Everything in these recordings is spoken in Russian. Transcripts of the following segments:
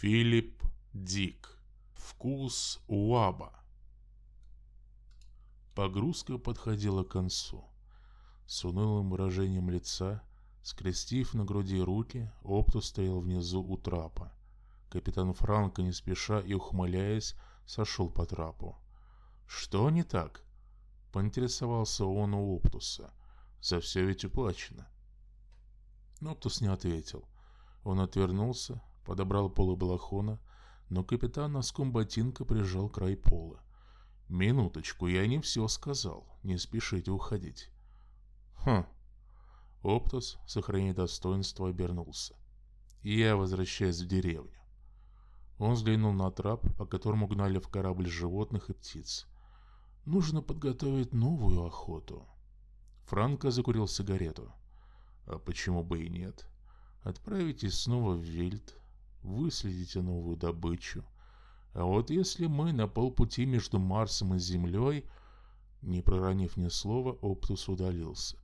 Филипп Дик. Вкус Уаба. Погрузка подходила к концу. С унылым выражением лица, скрестив на груди руки, Оптус стоял внизу у трапа. Капитан Франко, не спеша и ухмыляясь, сошел по трапу. «Что не так?» — поинтересовался он у Оптуса. «За все ведь уплачено». Оптус не ответил. Он отвернулся, подобрал полы балахона, но капитан носком ботинка прижал край пола. «Минуточку, я не все сказал. Не спешите уходить». «Хм». Оптус, сохраняя достоинство, обернулся. «Я возвращаюсь в деревню». Он взглянул на трап, по которому гнали в корабль животных и птиц. «Нужно подготовить новую охоту». Франко закурил сигарету. «А почему бы и нет? Отправитесь снова в Вильд, выследите новую добычу. А вот если мы на полпути между Марсом и Землей, не проронив ни слова, Оптус удалился.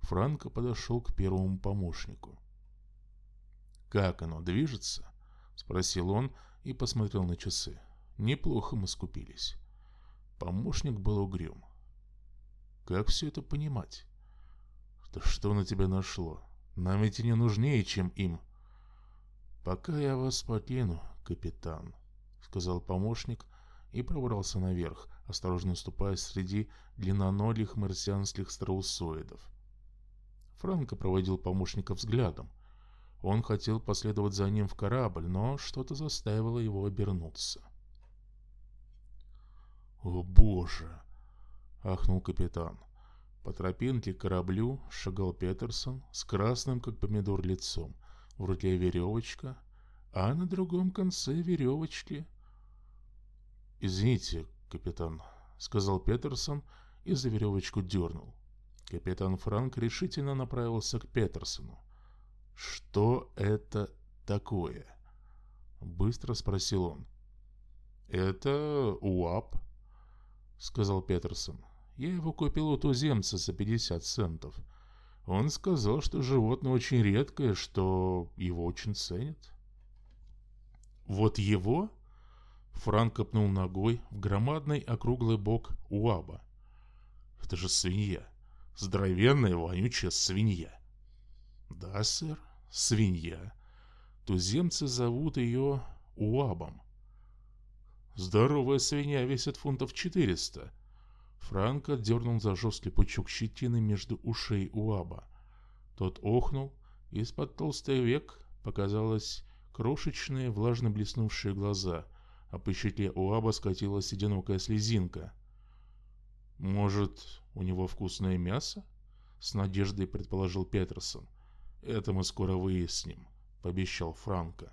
Франко подошел к первому помощнику. «Как оно, движется?» — спросил он и посмотрел на часы. «Неплохо мы скупились». Помощник был угрюм. «Как все это понимать?» «Да что на тебя нашло? Нам ведь и не нужнее, чем им». «Пока я вас покину, капитан», — сказал помощник и пробрался наверх, осторожно ступая среди длинноногих марсианских страусоидов. Франко проводил помощника взглядом. Он хотел последовать за ним в корабль, но что-то заставило его обернуться. «О боже!» — ахнул капитан. По тропинке к кораблю шагал Петерсон с красным, как помидор, лицом в руке веревочка, а на другом конце веревочки... «Извините, капитан», — сказал Петерсон и за веревочку дернул. Капитан Франк решительно направился к Петерсону. «Что это такое?» — быстро спросил он. «Это УАП», — сказал Петерсон. «Я его купил у туземца за 50 центов. Он сказал, что животное очень редкое, что его очень ценят. Вот его? Франк копнул ногой в громадный округлый бок Уаба. Это же свинья. Здоровенная вонючая свинья. Да, сэр, свинья. Туземцы зовут ее Уабом. Здоровая свинья весит фунтов 400. Франко дернул за жесткий пучок щетины между ушей Уаба. Тот охнул, из-под толстых век показалось крошечные влажно блеснувшие глаза, а по щеке Уаба скатилась одинокая слезинка. «Может, у него вкусное мясо?» — с надеждой предположил Петерсон. «Это мы скоро выясним», — пообещал Франко.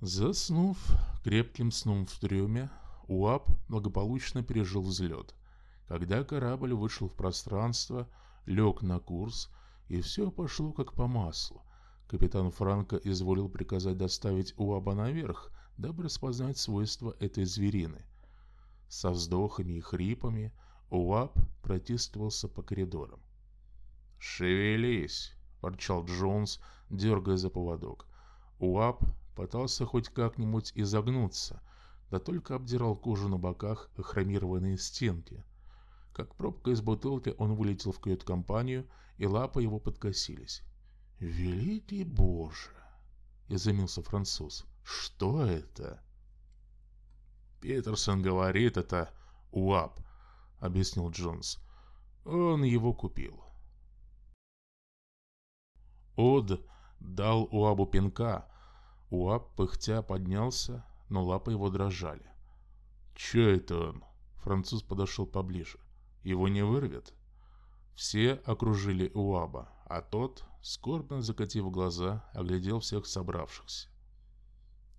Заснув крепким сном в трюме, УАП благополучно пережил взлет. Когда корабль вышел в пространство, лег на курс, и все пошло как по маслу. Капитан Франко изволил приказать доставить УАБа наверх, дабы распознать свойства этой зверины. Со вздохами и хрипами УАБ протестовался по коридорам. «Шевелись!» – ворчал Джонс, дергая за поводок. УАБ пытался хоть как-нибудь изогнуться – да только обдирал кожу на боках и хромированные стенки. Как пробка из бутылки он вылетел в кают-компанию, и лапы его подкосились. «Великий Боже!» — изумился француз. «Что это?» «Петерсон говорит, это УАП», — объяснил Джонс. «Он его купил». Од дал Уабу пинка. Уаб, пыхтя, поднялся, но лапы его дрожали. «Че это он?» Француз подошел поближе. «Его не вырвет?» Все окружили Уаба, а тот, скорбно закатив глаза, оглядел всех собравшихся.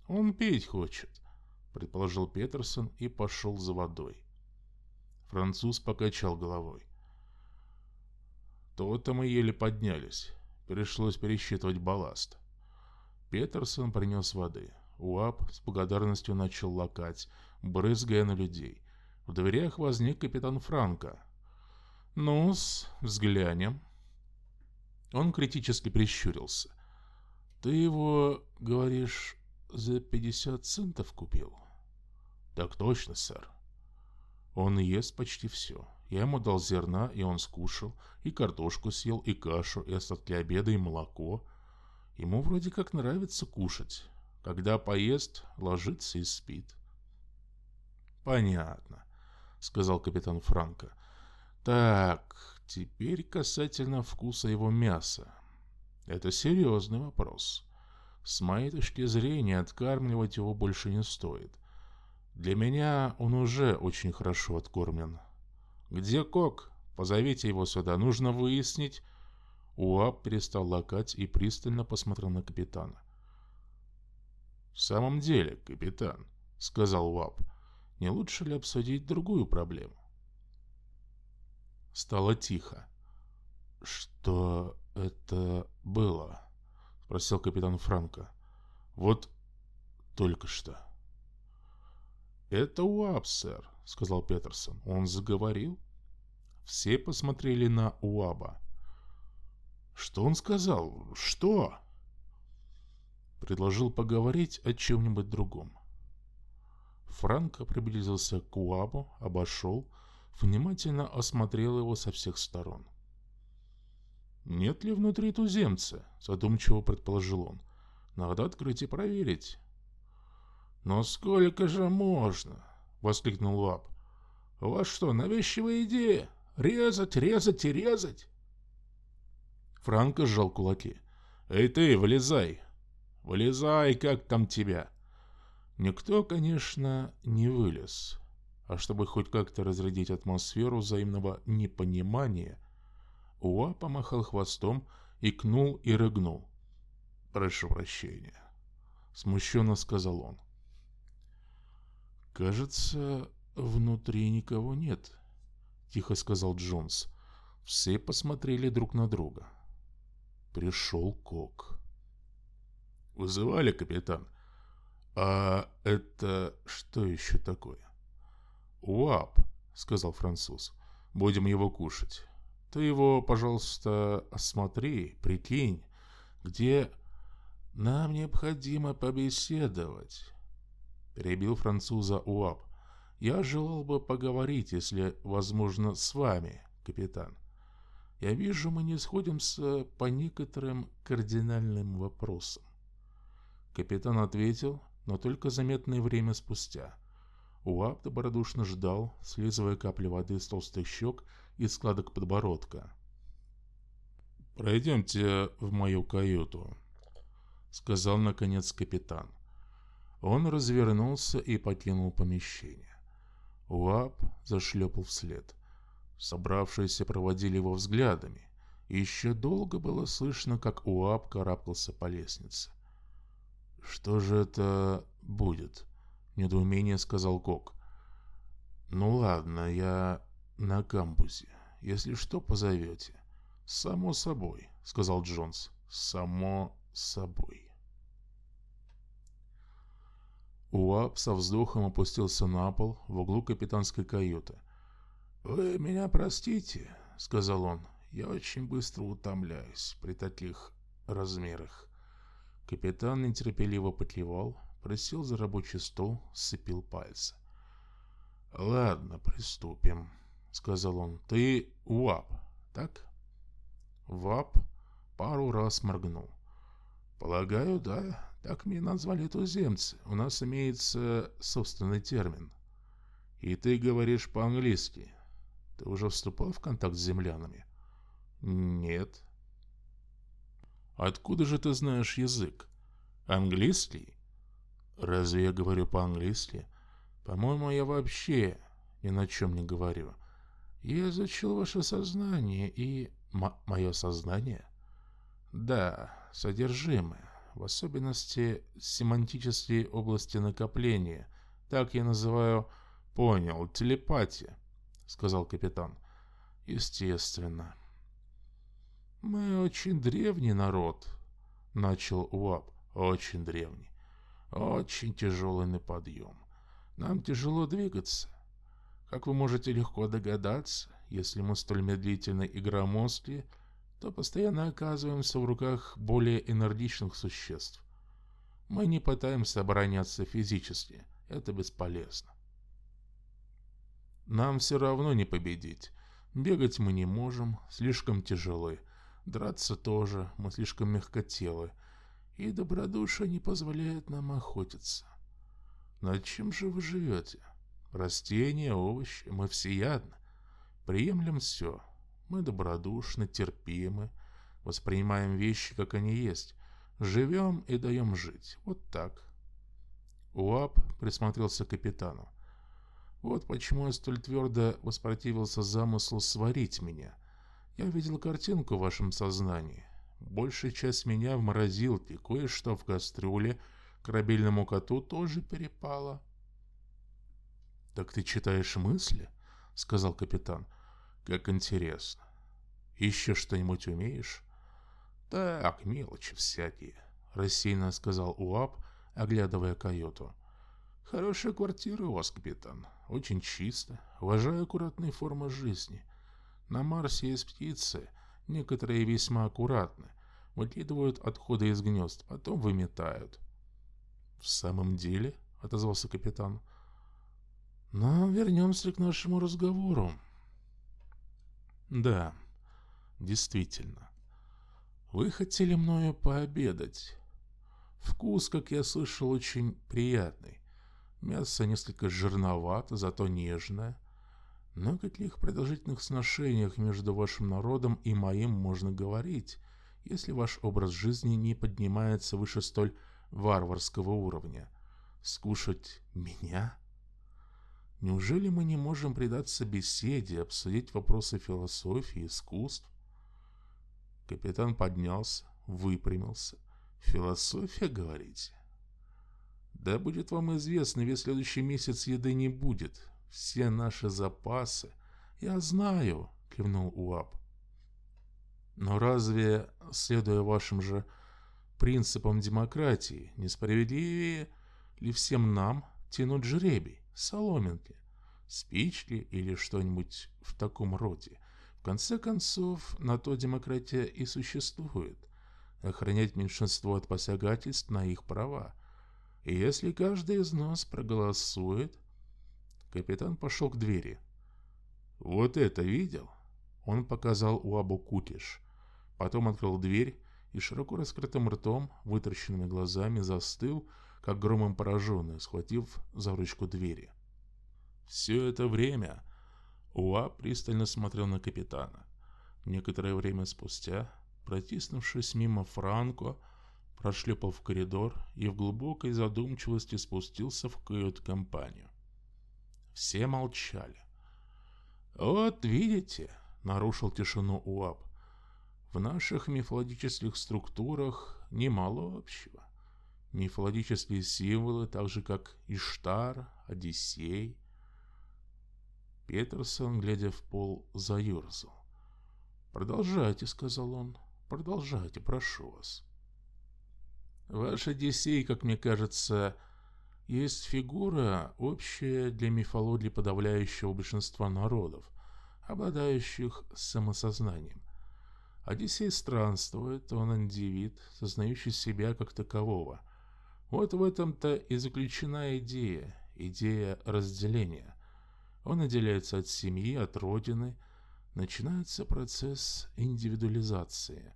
«Он пить хочет», — предположил Петерсон и пошел за водой. Француз покачал головой. То-то мы еле поднялись. Пришлось пересчитывать балласт. Петерсон принес воды. Уап с благодарностью начал лакать, брызгая на людей. В дверях возник капитан Франко. «Ну-с, взглянем». Он критически прищурился. Ты его, говоришь, за 50 центов купил? Так точно, сэр. Он ест почти все. Я ему дал зерна, и он скушал, и картошку съел, и кашу, и остатки обеда, и молоко. Ему вроде как нравится кушать. Когда поест, ложится и спит. «Понятно», — сказал капитан Франко. «Так, теперь касательно вкуса его мяса. Это серьезный вопрос. С моей точки зрения, откармливать его больше не стоит. Для меня он уже очень хорошо откормлен. Где Кок? Позовите его сюда. Нужно выяснить...» Уап перестал лакать и пристально посмотрел на капитана. «В самом деле, капитан», — сказал Уап, — «не лучше ли обсудить другую проблему?» Стало тихо. «Что это было?» — спросил капитан Франко. «Вот только что». «Это Уап, сэр», — сказал Петерсон. «Он заговорил?» Все посмотрели на Уаба. «Что он сказал? Что?» Предложил поговорить о чем-нибудь другом. Франко приблизился к Уабу, обошел, внимательно осмотрел его со всех сторон. «Нет ли внутри туземца?» – задумчиво предположил он. «Надо открыть и проверить». «Но сколько же можно?» – воскликнул Уаб. «У вас что, навязчивая идея? Резать, резать и резать?» Франко сжал кулаки. «Эй ты, вылезай! Вылезай, как там тебя!» Никто, конечно, не вылез. А чтобы хоть как-то разрядить атмосферу взаимного непонимания, Уа помахал хвостом, икнул и рыгнул. «Прошу прощения», — смущенно сказал он. «Кажется, внутри никого нет», — тихо сказал Джонс. Все посмотрели друг на друга. Пришел Кок. «Вызывали, капитан?» «А это что еще такое?» «Уап», — сказал француз. «Будем его кушать. Ты его, пожалуйста, осмотри, прикинь, где...» «Нам необходимо побеседовать», — перебил француза Уап. «Я желал бы поговорить, если возможно, с вами, капитан. Я вижу, мы не сходимся по некоторым кардинальным вопросам. Капитан ответил, но только заметное время спустя. Уап добродушно ждал, слизывая капли воды с толстых щек и складок подбородка. «Пройдемте в мою каюту», — сказал наконец капитан. Он развернулся и покинул помещение. Уап зашлепал вслед. Собравшиеся проводили его взглядами. Еще долго было слышно, как Уап карабкался по лестнице. «Что же это будет?» — недоумение сказал Кок. «Ну ладно, я на камбузе. Если что, позовете». «Само собой», — сказал Джонс. «Само собой». Уап со вздохом опустился на пол в углу капитанской каюты. «Вы меня простите», — сказал он. «Я очень быстро утомляюсь при таких размерах. Капитан нетерпеливо потлевал, присел за рабочий стол, сцепил пальцы. «Ладно, приступим», — сказал он. «Ты УАП, так?» ВАП пару раз моргнул. «Полагаю, да. Так меня назвали туземцы. У нас имеется собственный термин. И ты говоришь по-английски. Ты уже вступал в контакт с землянами?» «Нет», Откуда же ты знаешь язык? Английский? Разве я говорю по-английски? По-моему, я вообще ни на чем не говорю. Я изучил ваше сознание и... Мое сознание? Да, содержимое. В особенности семантические области накопления. Так я называю... Понял, телепатия, сказал капитан. Естественно. «Мы очень древний народ», — начал Уап. «Очень древний. Очень тяжелый на подъем. Нам тяжело двигаться. Как вы можете легко догадаться, если мы столь медлительны и громоздкие, то постоянно оказываемся в руках более энергичных существ. Мы не пытаемся обороняться физически, это бесполезно. Нам все равно не победить. Бегать мы не можем, слишком тяжелы. Драться тоже, мы слишком мягкотелы. И добродушие не позволяет нам охотиться. Над чем же вы живете? Растения, овощи, мы всеядны. Приемлем все. Мы добродушны, терпимы, воспринимаем вещи, как они есть. Живем и даем жить. Вот так. Уап присмотрелся к капитану. Вот почему я столь твердо воспротивился замыслу сварить меня. Я видел картинку в вашем сознании. Большая часть меня в морозилке, кое-что в кастрюле, корабельному коту тоже перепало. «Так ты читаешь мысли?» — сказал капитан. «Как интересно. Еще что-нибудь умеешь?» «Так, мелочи всякие», — рассеянно сказал Уап, оглядывая каюту. «Хорошая квартира у вас, капитан. Очень чисто. Уважаю аккуратные формы жизни. На Марсе есть птицы, некоторые весьма аккуратны. Выкидывают отходы из гнезд, потом выметают. «В самом деле?» — отозвался капитан. «Но вернемся к нашему разговору». «Да, действительно. Вы хотели мною пообедать. Вкус, как я слышал, очень приятный. Мясо несколько жирновато, зато нежное. Но о каких продолжительных сношениях между вашим народом и моим можно говорить, если ваш образ жизни не поднимается выше столь варварского уровня. Скушать меня? Неужели мы не можем предаться беседе, обсудить вопросы философии, искусств? Капитан поднялся, выпрямился. Философия, говорите? Да будет вам известно, весь следующий месяц еды не будет. Все наши запасы. Я знаю, кивнул Уап. Но разве, следуя вашим же принципам демократии, несправедливее ли всем нам тянуть жребий, соломинки, спички или что-нибудь в таком роде? В конце концов, на то демократия и существует – охранять меньшинство от посягательств на их права. И если каждый из нас проголосует... Капитан пошел к двери. «Вот это видел?» Он показал Уабу Кутиш. Потом открыл дверь и широко раскрытым ртом, вытаращенными глазами застыл, как громом пораженный, схватив за ручку двери. Все это время Уа пристально смотрел на капитана. Некоторое время спустя, протиснувшись мимо Франко, прошлепал в коридор и в глубокой задумчивости спустился в кают-компанию. Все молчали. «Вот видите», — нарушил тишину Уап, в наших мифологических структурах немало общего. Мифологические символы, так же как Иштар, Одиссей. Петерсон, глядя в пол, заерзал. «Продолжайте», — сказал он, — «продолжайте, прошу вас». Ваш Одиссей, как мне кажется, есть фигура, общая для мифологии подавляющего большинства народов, обладающих самосознанием. Одиссей странствует, он индивид, сознающий себя как такового. Вот в этом-то и заключена идея, идея разделения. Он отделяется от семьи, от родины. Начинается процесс индивидуализации.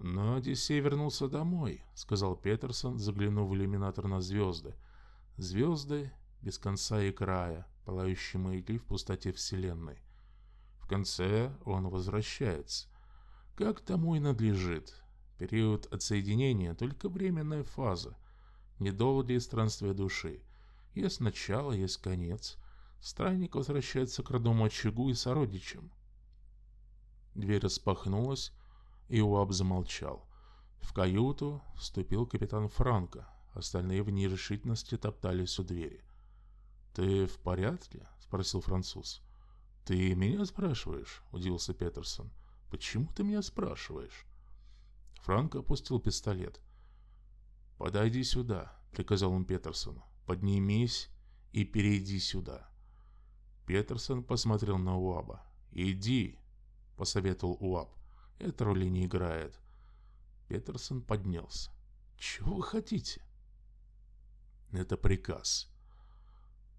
«Но Одиссей вернулся домой», — сказал Петерсон, заглянув в иллюминатор на звезды. Звезды без конца и края, пылающие маяки в пустоте Вселенной конце он возвращается. Как тому и надлежит. Период отсоединения – только временная фаза. Недолгие странствия души. Есть начало, есть конец. Странник возвращается к родному очагу и сородичам. Дверь распахнулась, и Уаб замолчал. В каюту вступил капитан Франко. Остальные в нерешительности топтались у двери. «Ты в порядке?» – спросил француз. «Ты меня спрашиваешь?» – удивился Петерсон. «Почему ты меня спрашиваешь?» Франк опустил пистолет. «Подойди сюда», — приказал он Петерсону. «Поднимись и перейди сюда». Петерсон посмотрел на Уаба. «Иди», — посоветовал Уаб. Это роли не играет. Петерсон поднялся. Чего вы хотите? Это приказ.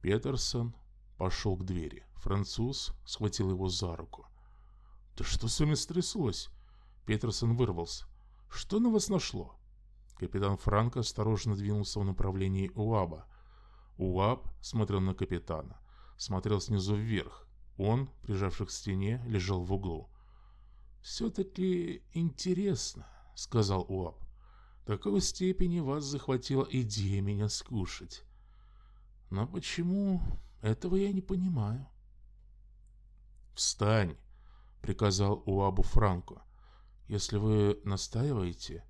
Петерсон пошел к двери. Француз схватил его за руку. «Да что с вами стряслось?» Петерсон вырвался. «Что на вас нашло?» Капитан Франко осторожно двинулся в направлении Уаба. Уаб смотрел на капитана. Смотрел снизу вверх. Он, прижавшись к стене, лежал в углу. «Все-таки интересно», — сказал. «До какой степени вас захватила идея меня скушать?» «Но почему? Этого я не понимаю». «Встань!» — приказал Уабу Франко. «Если вы настаиваете...»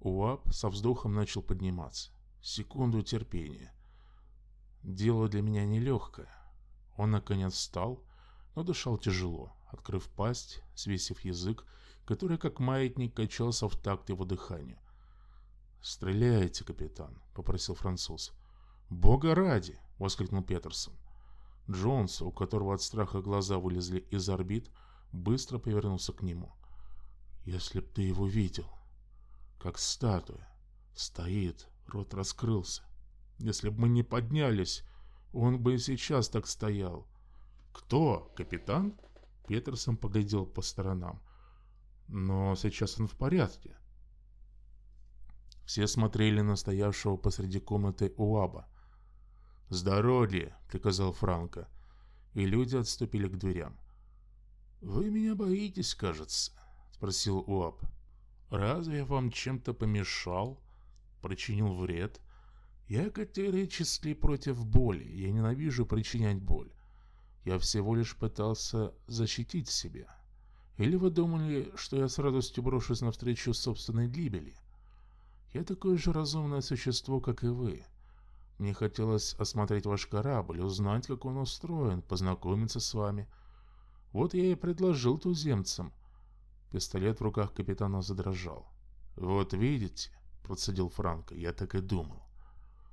Уаб со вздохом начал подниматься. «Секунду терпения. Дело для меня нелегкое». Он, наконец, встал, но дышал тяжело, открыв пасть, свесив язык, который, как маятник, качался в такт его дыханию. «Стреляйте, капитан», — попросил француз. «Бога ради!» — воскликнул Петерсон. Джонс, у которого от страха глаза вылезли из орбит, быстро повернулся к нему. «Если б ты его видел, как статуя, стоит, рот раскрылся. Если бы мы не поднялись, он бы и сейчас так стоял». «Кто? Капитан?» Петерсон поглядел по сторонам. «Но сейчас он в порядке». Все смотрели на стоявшего посреди комнаты Уаба. «С дороги!» — приказал Франко. И люди отступили к дверям. «Вы меня боитесь, кажется?» — спросил Уаб. «Разве я вам чем-то помешал? Причинил вред?» «Я категорически против боли. Я ненавижу причинять боль. Я всего лишь пытался защитить себя. Или вы думали, что я с радостью брошусь навстречу собственной гибели? Я такое же разумное существо, как и вы. Мне хотелось осмотреть ваш корабль, узнать, как он устроен, познакомиться с вами. Вот я и предложил туземцам. Пистолет в руках капитана задрожал. «Вот видите», — процедил Франко, — «я так и думал».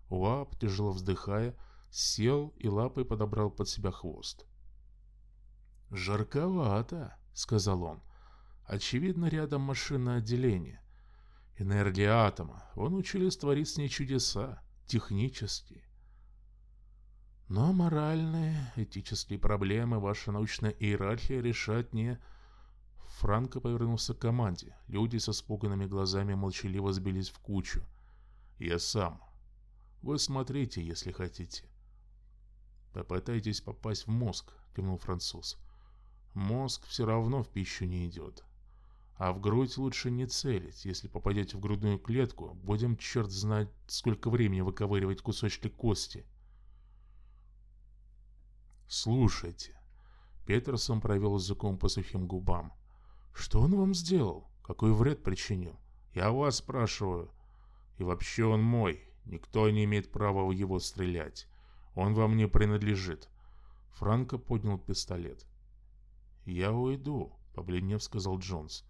Уап, тяжело вздыхая, сел и лапой подобрал под себя хвост. «Жарковато», — сказал он. «Очевидно, рядом машинное отделение. Энергия атома. Он учились творить с ней чудеса технически. Но моральные, этические проблемы ваша научная иерархия решать не... Франко повернулся к команде. Люди со спуганными глазами молчаливо сбились в кучу. «Я сам. Вы смотрите, если хотите». «Попытайтесь попасть в мозг», — кивнул француз. «Мозг все равно в пищу не идет. А в грудь лучше не целить. Если попадете в грудную клетку, будем черт знать, сколько времени выковыривать кусочки кости. Слушайте. Петерсон провел языком по сухим губам. Что он вам сделал? Какой вред причинил? Я вас спрашиваю. И вообще он мой. Никто не имеет права в его стрелять. Он вам не принадлежит. Франко поднял пистолет. «Я уйду», — побледнев сказал Джонс.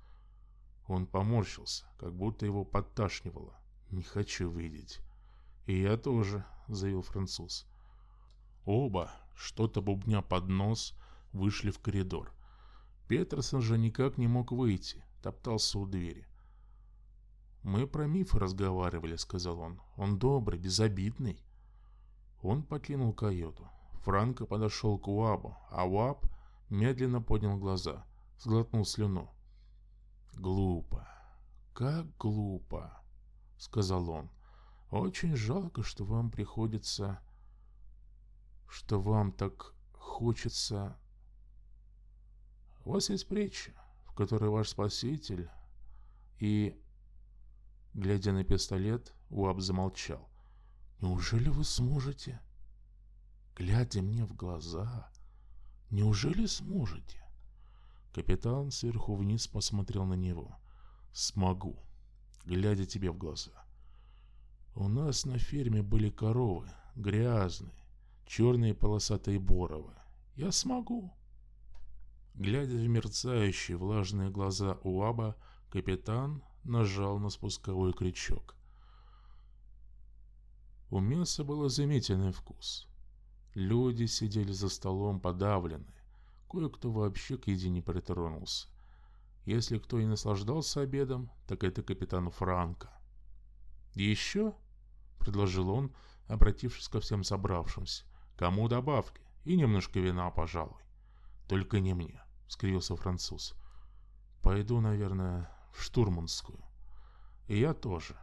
Он поморщился, как будто его подташнивало. «Не хочу видеть». «И я тоже», — заявил француз. Оба, что-то бубня под нос, вышли в коридор. Петерсон же никак не мог выйти, топтался у двери. «Мы про мифы разговаривали», — сказал он. «Он добрый, безобидный». Он покинул каюту. Франко подошел к Уабу, а Уаб медленно поднял глаза, сглотнул слюну. «Глупо, как глупо», — сказал он. «Очень жалко, что вам приходится... что вам так хочется...» «У вас есть притча, в которой ваш спаситель и...» Глядя на пистолет, Уаб замолчал. «Неужели вы сможете?» «Глядя мне в глаза, неужели сможете?» Капитан сверху вниз посмотрел на него. «Смогу, глядя тебе в глаза. У нас на ферме были коровы, грязные, черные полосатые боровы. Я смогу». Глядя в мерцающие влажные глаза Уаба, капитан нажал на спусковой крючок. У мяса был заметенный вкус. Люди сидели за столом подавленные, Кое-кто вообще к еде не притронулся. Если кто и наслаждался обедом, так это капитан Франко. «Еще?» — предложил он, обратившись ко всем собравшимся. «Кому добавки? И немножко вина, пожалуй». «Только не мне», — скривился француз. «Пойду, наверное, в штурманскую». «И я тоже».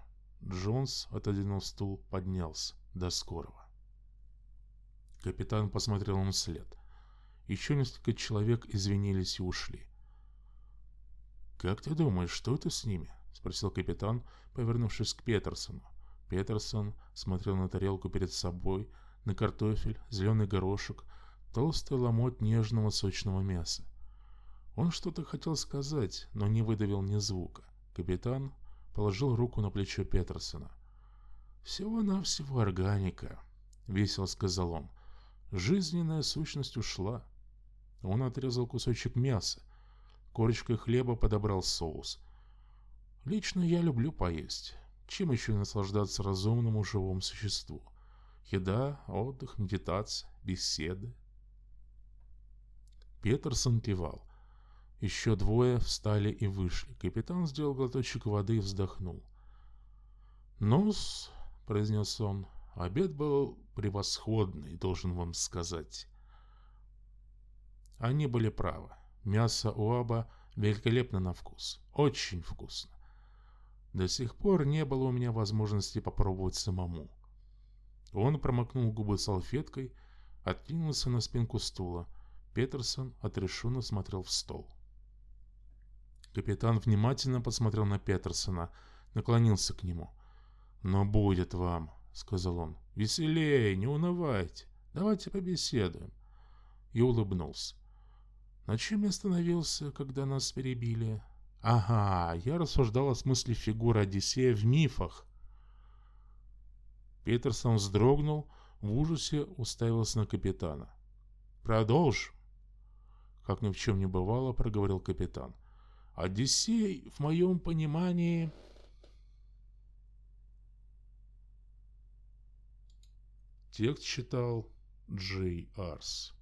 Джонс, отодвинув стул, поднялся. «До скорого». Капитан посмотрел ему вслед. Еще несколько человек извинились и ушли. «Как ты думаешь, что это с ними?» — спросил капитан, повернувшись к Петерсону. Петерсон смотрел на тарелку перед собой, на картофель, зеленый горошек, толстый ломоть нежного сочного мяса. Он что-то хотел сказать, но не выдавил ни звука. Капитан положил руку на плечо Петерсона. «Всего-навсего органика», — весело сказал он. «Жизненная сущность ушла». Он отрезал кусочек мяса, Корочкой хлеба подобрал соус. Лично я люблю поесть. Чем еще наслаждаться разумному живому существу? Еда, отдых, медитация, беседы. Петерсон кивал. Еще двое встали и вышли. Капитан сделал глоточек воды и вздохнул. «Ну-с», — произнес он, — «обед был превосходный, должен вам сказать». Они были правы. Мясо уаба великолепно на вкус. Очень вкусно. До сих пор не было у меня возможности попробовать самому. Он промокнул губы салфеткой, откинулся на спинку стула. Петерсон отрешенно смотрел в стол. Капитан внимательно посмотрел на Петерсона, наклонился к нему. «Но будет вам», — сказал он. «Веселее, не унывайте. Давайте побеседуем». И улыбнулся. На чем я остановился, когда нас перебили? Ага, я рассуждал о смысле фигуры Одиссея в мифах. Петерсон вздрогнул, в ужасе уставился на капитана. «Продолжим!» Как ни в чем не бывало, проговорил капитан. «Одиссей, в моем понимании...» Текст читал Джей Арс.